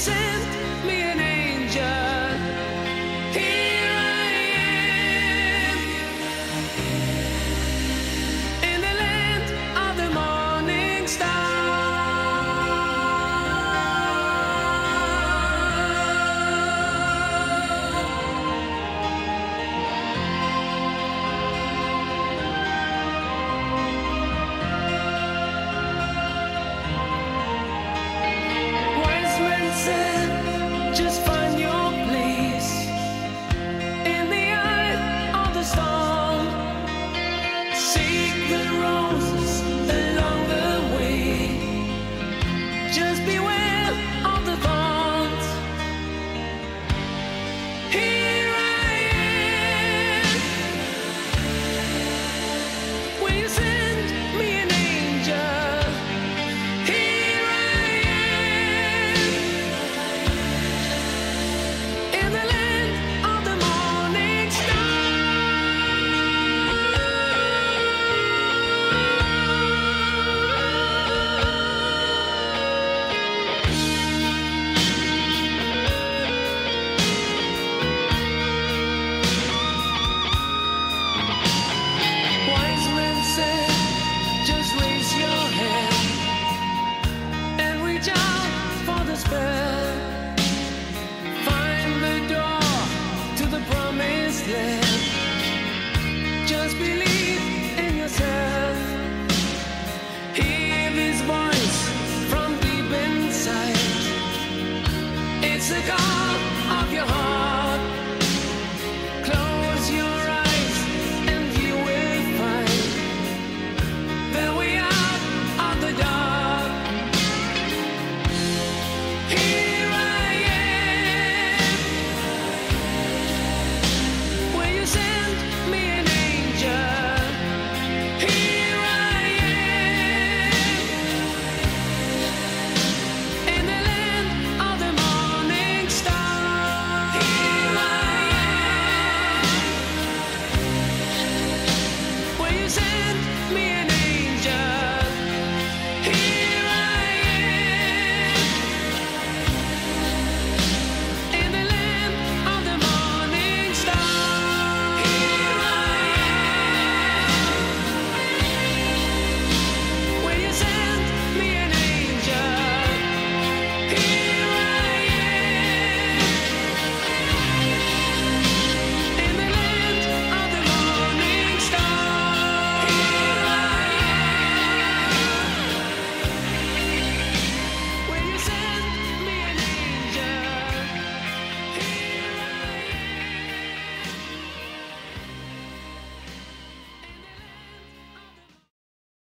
Send me an angel? Just believe in yourself. Hear this